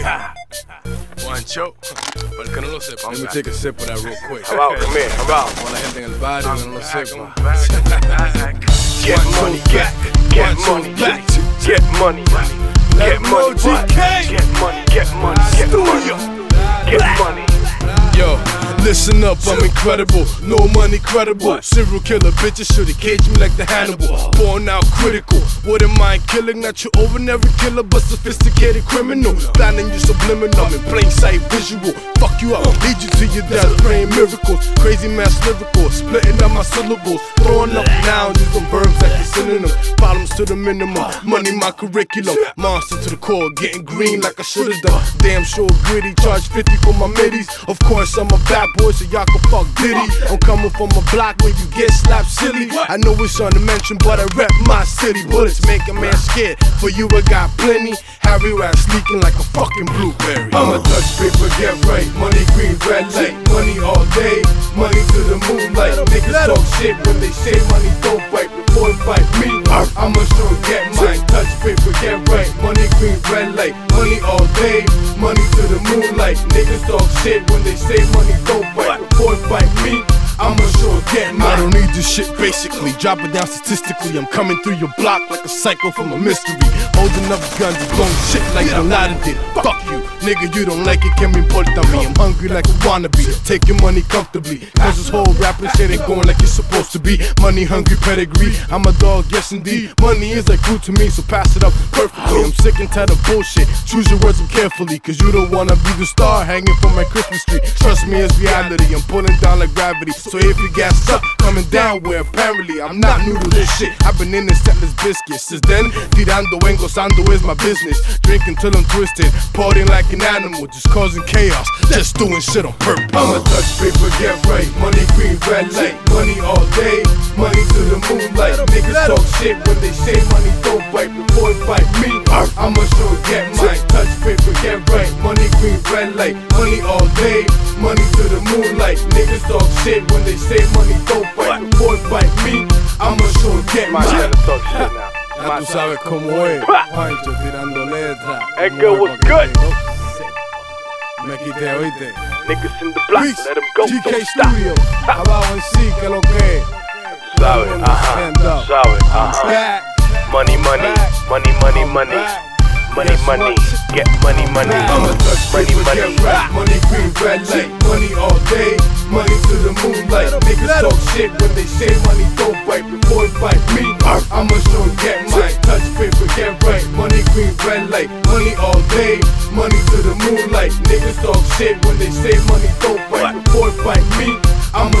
Yeah. Juancho, para el que no lo sepa. Let me take a sip of that real quick. Vamos, come here, vamos. Con la gente en el barrio que no lo sepa. Get money, get, get money, back. get money, get money, Let GK. get money, get money, get money, get money. Yo, listen up, I'm incredible. No money credible. Serial killer bitches should've caged me like the Hannibal. Born out critical. Wouldn't mind killing, not your ordinary killer, but sophisticated criminal. Planning you subliminal in plain sight visual. Fuck you up, lead you to your death, praying miracles. Crazy mass lyrical, splitting out my syllables. Throwing up nouns, using verbs like a synonym. Problems to the minimum, money my curriculum. Monster to the core, getting green like I should've done. Damn sure gritty, charge 50 for my middies. Of course, I'm a bad boy, so y'all can fuck Diddy. I'm coming from a block where you get slapped silly. I know it's on the mention, but I rep my city. Bullets make a man scared. For you, I got plenty. Harry Rats leaking like a fucking blueberry. I'm a touch paper, get right. Money green, red light. Money all day. Money to the moonlight. Niggas talk shit when they say money don't bite. Before it fight me, I'ma sure get mine. Touch paper, get right. Money green, red light. Money all day. Money to moonlight. Niggas talk shit when they say money don't bite. It fight me, I'ma sure get mine. I don't need this shit basically. Drop it down statistically. I'm coming through your block like a psycho from a mystery. Holding up guns and blowing shit like Bin Laden did. Fuck you, nigga, you don't like it, can me importa me. I'm hungry like a wannabe, taking money comfortably. Cause this whole rapping shit ain't going like it's supposed to be. Money hungry pedigree, I'm a dog, yes indeed. Money is like food to me, so pass it up perfectly. I'm sick and tired of bullshit. Choose your words carefully, cause you don't wanna be the star hanging from my Christmas tree. Trust me, it's reality. I'm pulling down like gravity. So if you gas up, coming down where apparently I'm not new to this shit. I've been in this settler's biscuits. Since then, tirando en gozando is my business. Drinking till I'm twisted, partying like an animal, just causing chaos, just doing shit on purpose. I'm a touch paper, get right. Money green, red light. Money all day, money to the moonlight. Niggas talk shit when they say money don't bite. Before it fight me, I'ma sure get mine. Touch paper, get right. Money green, red light. Money all day, the moonlight. Niggas talk shit when they say money don't bite. Before it fight me, I'ma sure get My talk shit now. Ya tú sabes cómo es, Juancho tirando. That girl was good. Me quité, oíste. Niggas in the block, Luis, let them go. GK Don't stop. Studio, abajo en sí, que lo que es. Sabe, ajá, sabe, ajá. Money, money, money, money, money. Back. Money, money, get money, money. I'm a touch Money, paper, money. get right. Money green, red light. Money all day. Money to the moonlight. Niggas talk shit when they say money don't bite. Before it fight me, I'ma sure get mine. Touch paper, get right. Money green, red light. Money all day. Money to the moonlight. Niggas talk shit when they say money don't bite. Before it fight me, I'ma